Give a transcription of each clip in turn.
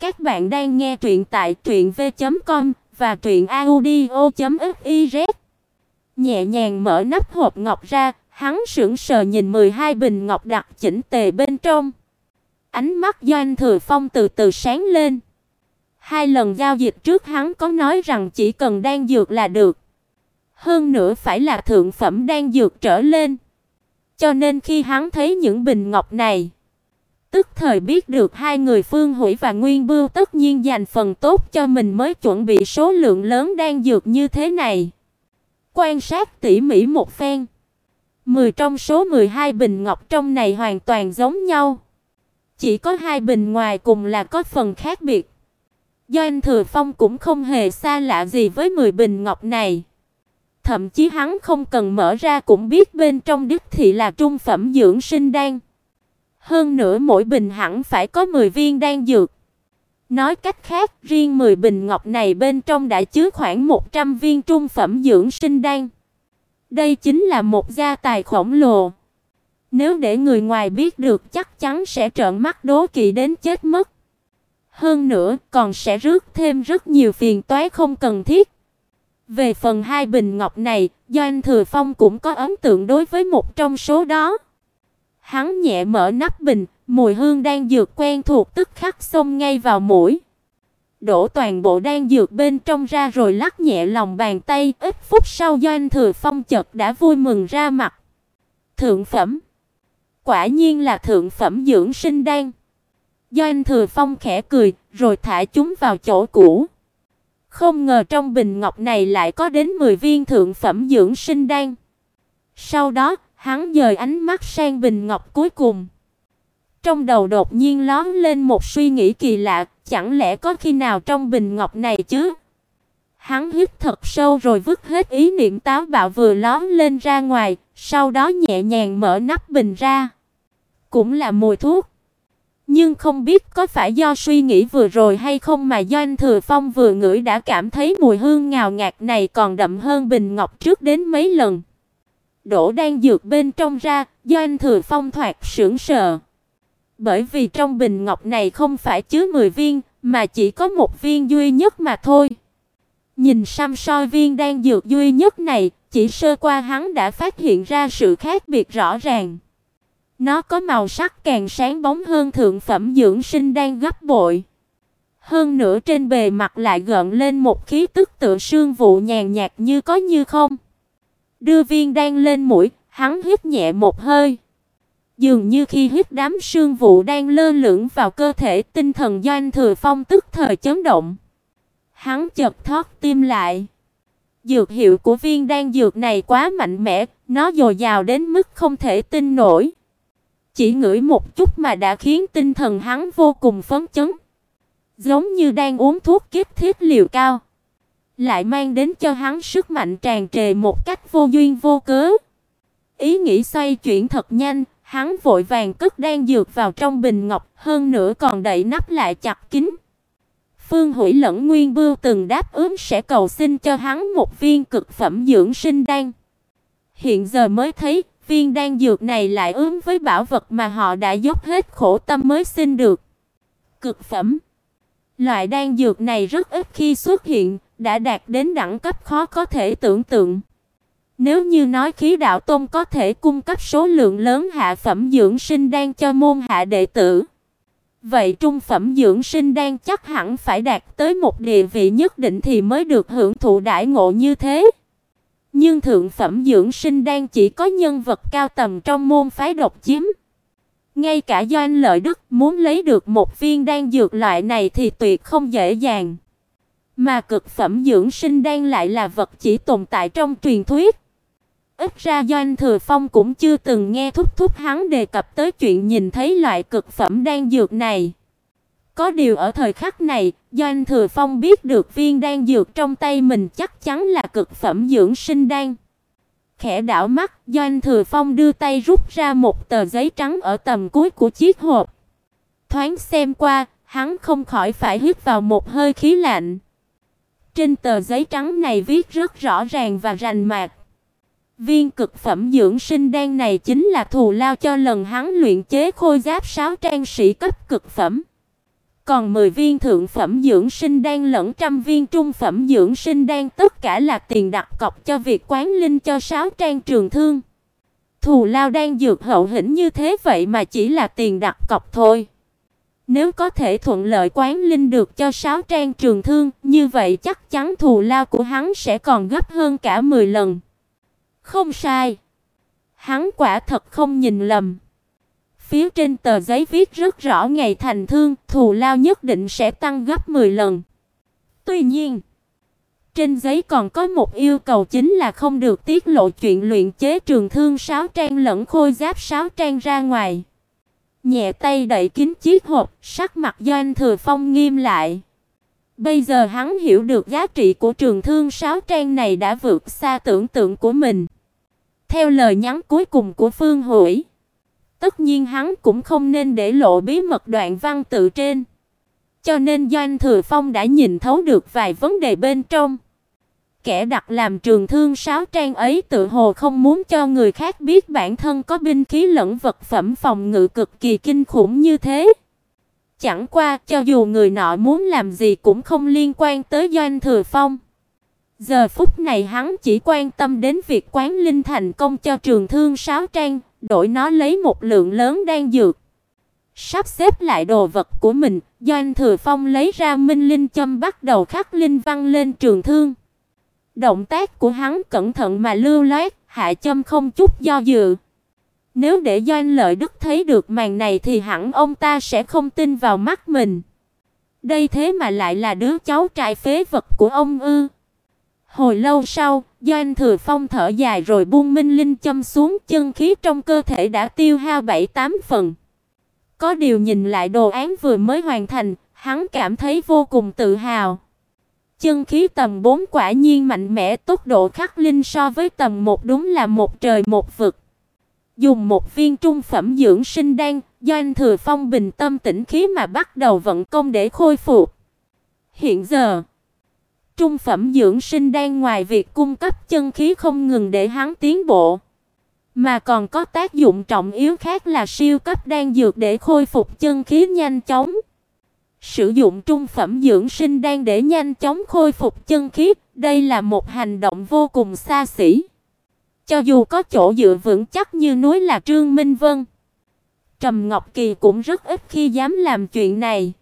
Các bạn đang nghe truyện tại truyệnv.com và truyệnaudio.fiz. Nhẹ nhàng mở nắp hộp ngọc ra, hắn sững sờ nhìn 12 bình ngọc đặt chỉnh tề bên trong. Ánh mắt Doanh Thừa Phong từ từ sáng lên. Hai lần giao dịch trước hắn có nói rằng chỉ cần đan dược là được. Hơn nữa phải là thượng phẩm đan dược trở lên. Cho nên khi hắn thấy những bình ngọc này, tức thời biết được hai người Phương Hủy và Nguyên Bưu tất nhiên dành phần tốt cho mình mới chuẩn bị số lượng lớn đan dược như thế này. Quan sát tỉ mỉ một phen, 10 trong số 12 bình ngọc trong này hoàn toàn giống nhau. Chỉ có hai bình ngoài cùng là có phần khác biệt. Do anh Thừa Phong cũng không hề xa lạ gì với 10 bình ngọc này. Thậm chí hắn không cần mở ra cũng biết bên trong đích thị là trung phẩm dưỡng sinh đan. Hơn nữa mỗi bình hẳn phải có 10 viên đan dược. Nói cách khác, riêng 10 bình ngọc này bên trong đã chứa khoảng 100 viên trung phẩm dưỡng sinh đan. Đây chính là một gia tài khổng lồ. Nếu để người ngoài biết được chắc chắn sẽ trợn mắt đố kỵ đến chết mất. Hơn nữa, còn sẽ rước thêm rất nhiều phiền toái không cần thiết. Về phần hai bình ngọc này, do anh Thừa Phong cũng có ấn tượng đối với một trong số đó. Hắn nhẹ mở nắp bình, mùi hương đang dược quen thuộc tức khắc xông ngay vào mũi. Đổ toàn bộ đan dược bên trong ra rồi lắc nhẹ lòng bàn tay, ít phút sau Doanh Thừa Phong chợt đã vui mừng ra mặt. Thượng phẩm. Quả nhiên là thượng phẩm dưỡng sinh đan. Doanh Thừa Phong khẽ cười, rồi thả chúng vào chỗ cũ. Không ngờ trong bình ngọc này lại có đến 10 viên thượng phẩm dưỡng sinh đan. Sau đó, hắn dời ánh mắt sang bình ngọc cuối cùng. Trong đầu đột nhiên lóe lên một suy nghĩ kỳ lạ, chẳng lẽ có khi nào trong bình ngọc này chứ? Hắn hít thật sâu rồi vứt hết ý niệm táo bạo vừa lóe lên ra ngoài, sau đó nhẹ nhàng mở nắp bình ra. Cũng là mùi thuốc. Nhưng không biết có phải do suy nghĩ vừa rồi hay không mà Doanh Thừa Phong vừa ngửi đã cảm thấy mùi hương ngào ngạt này còn đậm hơn bình ngọc trước đến mấy lần. Đổ đang dược bên trong ra, do anh Thừa Phong thoạt sững sờ. Bởi vì trong bình ngọc này không phải chứa 10 viên, mà chỉ có một viên duy nhất mà thôi. Nhìn xăm soi viên đang dược duy nhất này, chỉ sơ qua hắn đã phát hiện ra sự khác biệt rõ ràng. Nó có màu sắc càng sáng bóng hơn thượng phẩm dưỡng sinh đang gấp bội. Hơn nữa trên bề mặt lại gợn lên một khí tức tựa sương vụ nhàn nhạt như có như không. Đưa viên đan lên mũi, hắn hít nhẹ một hơi. Dường như khi hít đám sương vụ đang lơ lửng vào cơ thể, tinh thần Doanh Thừa Phong tức thời chấn động. Hắn chợt thoát tim lại. Dược hiệu của viên đan dược này quá mạnh mẽ, nó dồi dào đến mức không thể tin nổi. Chỉ ngửi một chút mà đã khiến tinh thần hắn vô cùng phấn chấn. Giống như đang uống thuốc kích thiết liều cao, lại mang đến cho hắn sức mạnh tràn trề một cách vô duyên vô cớ. Ý nghĩ xoay chuyển thật nhanh, hắn vội vàng cất đan dược vào trong bình ngọc, hơn nữa còn đậy nắp lại chặt kín. Phương Hủy lẫn Nguyên Bưu từng đáp ứng sẽ cầu xin cho hắn một viên cực phẩm dưỡng sinh đan. Hiện giờ mới thấy, viên đan dược này lại ứng với bảo vật mà họ đã dốc hết khổ tâm mới xin được. Cực phẩm. Loại đan dược này rất ít khi xuất hiện, đã đạt đến đẳng cấp khó có thể tưởng tượng. Nếu như nói khí đạo tôn có thể cung cấp số lượng lớn hạ phẩm dưỡng sinh đan cho môn hạ đệ tử, vậy trung phẩm dưỡng sinh đan chắc hẳn phải đạt tới một địa vị nhất định thì mới được hưởng thụ đại ngộ như thế. Nhưng thượng phẩm dưỡng sinh đan chỉ có nhân vật cao tầm trong môn phái độc chiếm. Ngay cả Doanh Lợi Đức muốn lấy được một viên đan dược loại này thì tuyệt không dễ dàng. Mà cực phẩm dưỡng sinh đan lại là vật chỉ tồn tại trong truyền thuyết. Ít ra Doanh Thừa Phong cũng chưa từng nghe thúc thúc hắn đề cập tới chuyện nhìn thấy loại cực phẩm đan dược này. Có điều ở thời khắc này, Doanh Thừa Phong biết được viên đan dược trong tay mình chắc chắn là cực phẩm dưỡng sinh đan. Khẽ đảo mắt, Doanh Thừa Phong đưa tay rút ra một tờ giấy trắng ở tầm cuối của chiếc hộp. Thoáng xem qua, hắn không khỏi phải hít vào một hơi khí lạnh. Trên tờ giấy trắng này viết rất rõ ràng và rành mạch. Viên cực phẩm dưỡng sinh đan này chính là thù lao cho lần hắn luyện chế khôi giáp sáu trang sĩ cấp cực phẩm. còn 10 viên thượng phẩm dưỡng sinh đan lẫn trăm viên trung phẩm dưỡng sinh đan tất cả là tiền đặt cọc cho việc quán linh cho sáu trang trường thương. Thù lao đang dược hậu hĩnh như thế vậy mà chỉ là tiền đặt cọc thôi. Nếu có thể thuận lợi quán linh được cho sáu trang trường thương, như vậy chắc chắn thù lao của hắn sẽ còn gấp hơn cả 10 lần. Không sai. Hắn quả thật không nhìn lầm. Phía trên tờ giấy viết rất rõ ngày thành thương, thù lao nhất định sẽ tăng gấp 10 lần. Tuy nhiên, trên giấy còn có một yêu cầu chính là không được tiết lộ chuyện luyện chế trường thương sáu trang lẫn khôi giáp sáu trang ra ngoài. Nhẹ tay đẩy kín chiếc hộp, sắc mặt Doanh Thừa Phong nghiêm lại. Bây giờ hắn hiểu được giá trị của trường thương sáo trang này đã vượt xa tưởng tượng của mình. Theo lời nhắn cuối cùng của Phương Hủy, tất nhiên hắn cũng không nên để lộ bí mật đoạn văn tự trên. Cho nên Doanh Thừa Phong đã nhìn thấu được vài vấn đề bên trong. Kẻ đặt làm trường thương sáo trang ấy tự hồ không muốn cho người khác biết bản thân có binh khí lẫn vật phẩm phòng ngự cực kỳ kinh khủng như thế. Chẳng qua, cho dù người nọ muốn làm gì cũng không liên quan tới Doanh Thừa Phong. Giờ phút này hắn chỉ quan tâm đến việc quán linh thành công cho trường thương sáo trang, đổi nó lấy một lượng lớn đan dược. Sắp xếp lại đồ vật của mình, Doanh Thừa Phong lấy ra minh linh châm bắt đầu khắc linh văn lên trường thương. Động tác của hắn cẩn thận mà lưu loát, hạ châm không chút do dự. Nếu để Doanh Lợi Đức thấy được màn này thì hẳn ông ta sẽ không tin vào mắt mình. Đây thế mà lại là đứa cháu trai phế vật của ông ư? Hồi lâu sau, Doanh Thừa Phong thở dài rồi buông minh linh châm xuống, chân khí trong cơ thể đã tiêu hao bảy tám phần. Có điều nhìn lại đồ án vừa mới hoàn thành, hắn cảm thấy vô cùng tự hào. Chân khí tầm 4 quả nhiên mạnh mẽ, tốc độ khắc linh so với tầm 1 đúng là một trời một vực. Dùng một viên trung phẩm dưỡng sinh đan, Doanh Thừa Phong bình tâm tĩnh khí mà bắt đầu vận công để khôi phục. Hiện giờ, trung phẩm dưỡng sinh đan ngoài việc cung cấp chân khí không ngừng để hắn tiến bộ, mà còn có tác dụng trọng yếu khác là siêu cấp đan dược để khôi phục chân khí nhanh chóng. Sử dụng trung phẩm dưỡng sinh đan để nhanh chóng khôi phục chân khí, đây là một hành động vô cùng xa xỉ. Cho dù có chỗ dựa vững chắc như núi là Trương Minh Vân, Trầm Ngọc Kỳ cũng rất ít khi dám làm chuyện này.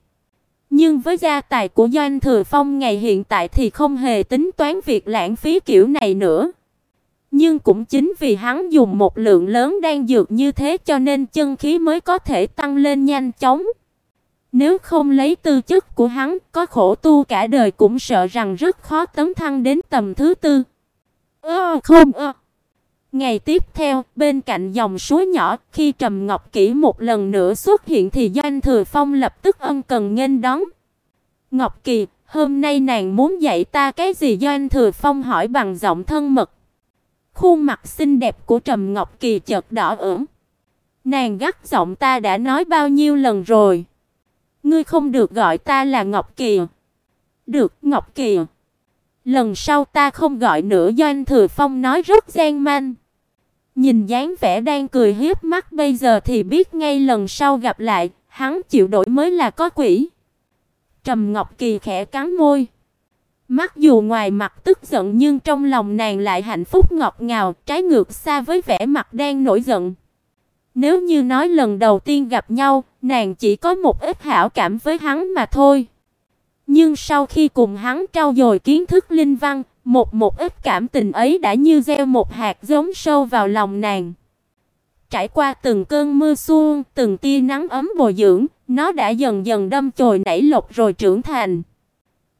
Nhưng với gia tài của Doanh Thừa Phong ngày hiện tại thì không hề tính toán việc lãng phí kiểu này nữa. Nhưng cũng chính vì hắn dùng một lượng lớn đan dược như thế cho nên chân khí mới có thể tăng lên nhanh chóng. Nếu không lấy tư chất của hắn, có khổ tu cả đời cũng sợ rằng rất khó tấn thăng đến tầm thứ tư. Ơ không ơ. Ngày tiếp theo, bên cạnh dòng suối nhỏ, khi Trầm Ngọc Kỷ một lần nữa xuất hiện thì Doanh Thừa Phong lập tức ân cần nghênh đón. Ngọc Kỳ, hôm nay nàng muốn dạy ta cái gì Doanh Thừa Phong hỏi bằng giọng thân mật. Khuôn mặt xinh đẹp của Trầm Ngọc Kỳ chợt đỏ ửng. Nàng gắt giọng ta đã nói bao nhiêu lần rồi. Ngươi không được gọi ta là Ngọc Kỳ. Được, Ngọc Kỳ. Lần sau ta không gọi nữa Doanh Thừa Phong nói rất gian manh. Nhìn dáng vẻ đang cười hiếp mắt bây giờ thì biết ngay lần sau gặp lại, hắn chịu đổi mới là có quỷ. Trầm Ngọc Kỳ khẽ cắn môi. Mặc dù ngoài mặt tức giận nhưng trong lòng nàng lại hạnh phúc ngọt ngào, trái ngược xa với vẻ mặt đang nổi giận. Nếu như nói lần đầu tiên gặp nhau, nàng chỉ có một ít hảo cảm với hắn mà thôi. Nhưng sau khi cùng hắn trau dồi kiến thức linh văn, một một ít cảm tình ấy đã như gieo một hạt giống sâu vào lòng nàng. Trải qua từng cơn mưa xuân, từng tia nắng ấm bồi dưỡng, nó đã dần dần đâm chồi nảy lộc rồi trưởng thành.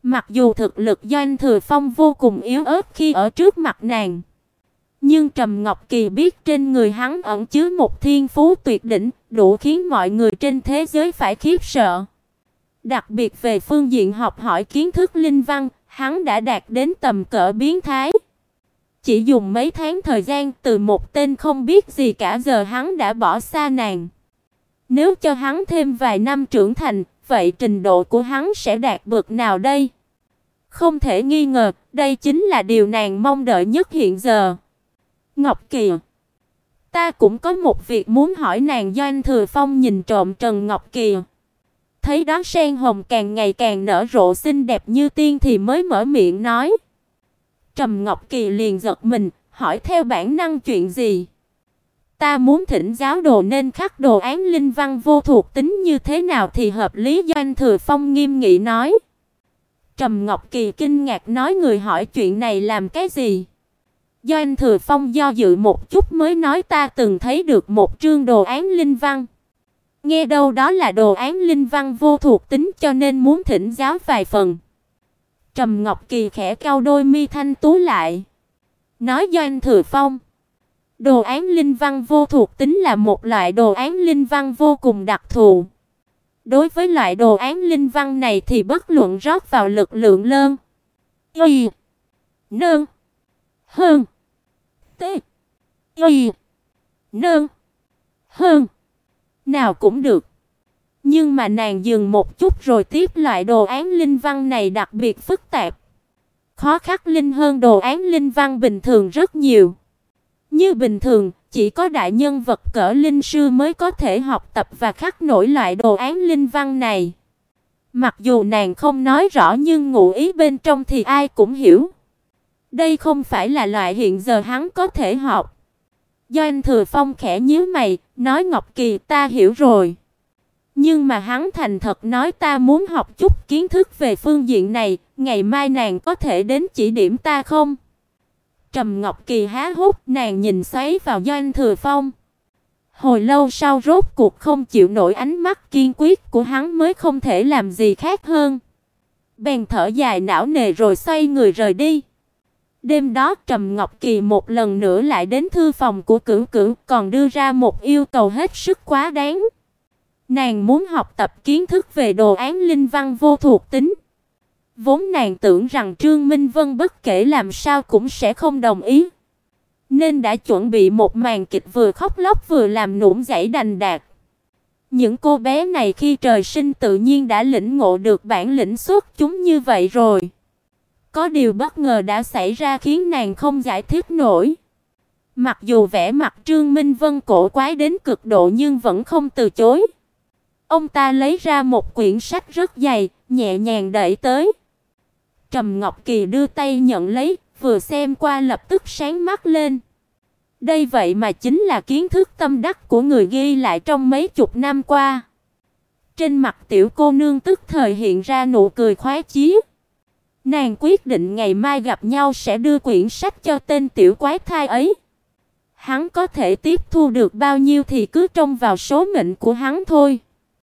Mặc dù thực lực Doanh Thừa Phong vô cùng yếu ớt khi ở trước mặt nàng, nhưng Trầm Ngọc Kỳ biết trên người hắn ẩn chứa một thiên phú tuyệt đỉnh, đủ khiến mọi người trên thế giới phải khiếp sợ. Đặc biệt về phương diện học hỏi kiến thức linh văn, hắn đã đạt đến tầm cỡ biến thái. Chỉ dùng mấy tháng thời gian từ một tên không biết gì cả giờ hắn đã bỏ xa nàng. Nếu cho hắn thêm vài năm trưởng thành, vậy trình độ của hắn sẽ đạt bậc nào đây? Không thể nghi ngờ, đây chính là điều nàng mong đợi nhất hiện giờ. Ngọc Kỳ, ta cũng có một việc muốn hỏi nàng Doanh Thừa Phong nhìn trộm Trần Ngọc Kỳ. thấy đó sen hồng càng ngày càng nở rộ xinh đẹp như tiên thì mới mở miệng nói. Trầm Ngọc Kỳ liền giật mình, hỏi theo bản năng chuyện gì? Ta muốn thỉnh giáo đồ nên khắc đồ án linh văn vô thuộc tính như thế nào thì hợp lý Doanh Thừa Phong nghiêm nghị nói. Trầm Ngọc Kỳ kinh ngạc nói người hỏi chuyện này làm cái gì? Doanh Thừa Phong do dự một chút mới nói ta từng thấy được một trương đồ án linh văn. Nghe đâu đó là đồ án linh văn vô thuộc tính cho nên muốn thỉnh giáo vài phần. Trầm Ngọc Kỳ khẽ cau đôi mi thanh tú lại, nói Doanh Thừa Phong, đồ án linh văn vô thuộc tính là một loại đồ án linh văn vô cùng đặc thù. Đối với loại đồ án linh văn này thì bất luận rót vào lực lượng lớn, y, nương, hơn, t, y, nương, hơn, nào cũng được. Nhưng mà nàng dừng một chút rồi tiếp loại đồ án linh văn này đặc biệt phức tạp. Khó khắc linh hơn đồ án linh văn bình thường rất nhiều. Như bình thường, chỉ có đại nhân vật cỡ linh sư mới có thể học tập và khắc nổi loại đồ án linh văn này. Mặc dù nàng không nói rõ nhưng ngụ ý bên trong thì ai cũng hiểu. Đây không phải là loại hiện giờ hắn có thể học. Doanh Thừa Phong khẽ nhíu mày, nói Ngọc Kỳ ta hiểu rồi. Nhưng mà hắn thành thật nói ta muốn học chút kiến thức về phương diện này, ngày mai nàng có thể đến chỉ điểm ta không? Trầm Ngọc Kỳ há hốc, nàng nhìn xoáy vào Doanh Thừa Phong. Hồi lâu sau rốt cuộc không chịu nổi ánh mắt kiên quyết của hắn mới không thể làm gì khác hơn. Bèn thở dài não nề rồi xoay người rời đi. Đêm đó Trầm Ngọc Kỳ một lần nữa lại đến thư phòng của Cửu Cửu, còn đưa ra một yêu cầu hết sức quá đáng. Nàng muốn học tập kiến thức về đồ án linh văn vô thuộc tính. Vốn nàng tưởng rằng Trương Minh Vân bất kể làm sao cũng sẽ không đồng ý, nên đã chuẩn bị một màn kịch vừa khóc lóc vừa làm nũng dãy đành đạc Những cô bé này khi trời sinh tự nhiên đã lĩnh ngộ được bản lĩnh xuất chúng như vậy rồi. Có điều bất ngờ đã xảy ra khiến nàng không giải thích nổi. Mặc dù vẻ mặt Trương Minh Vân cổ quái đến cực độ nhưng vẫn không từ chối. Ông ta lấy ra một quyển sách rất dày, nhẹ nhàng đẩy tới. Trầm Ngọc Kỳ đưa tay nhận lấy, vừa xem qua lập tức sáng mắt lên. Đây vậy mà chính là kiến thức tâm đắc của người ghi lại trong mấy chục năm qua. Trên mặt tiểu cô nương tức thời hiện ra nụ cười khoái chí. Nàng quyết định ngày mai gặp nhau sẽ đưa quyển sách cho tên tiểu quái thai ấy. Hắn có thể tiếp thu được bao nhiêu thì cứ trông vào số mệnh của hắn thôi.